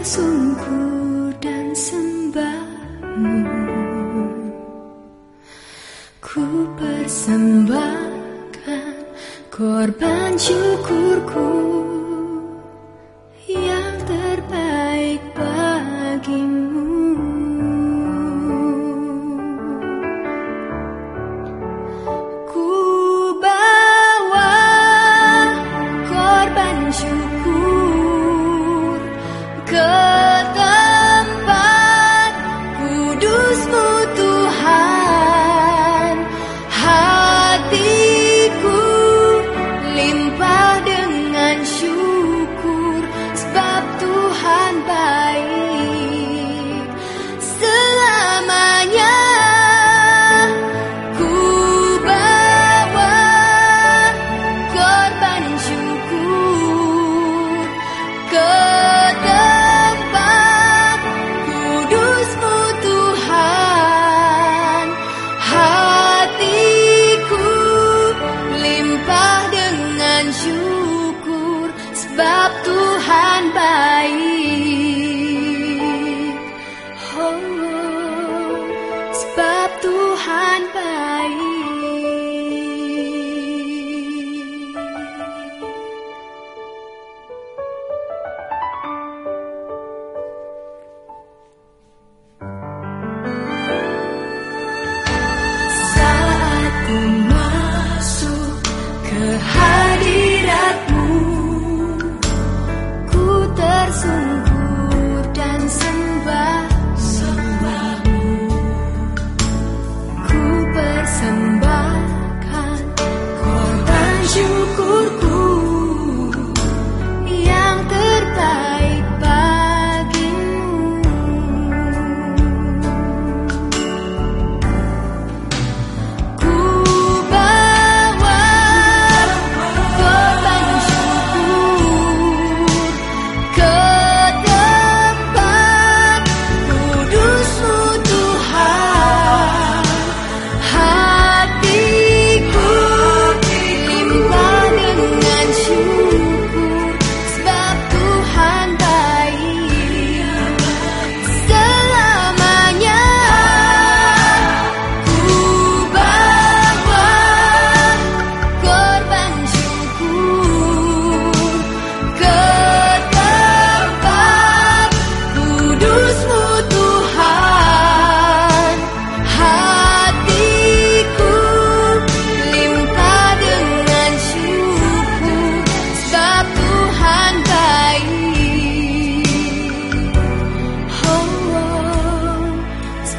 bersungguh dan sembahmu. Ku persembahkan korban syukurku Yang terbaik bagimu. Ku bawa korban syukur About.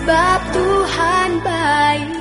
sebab Tuhan baik.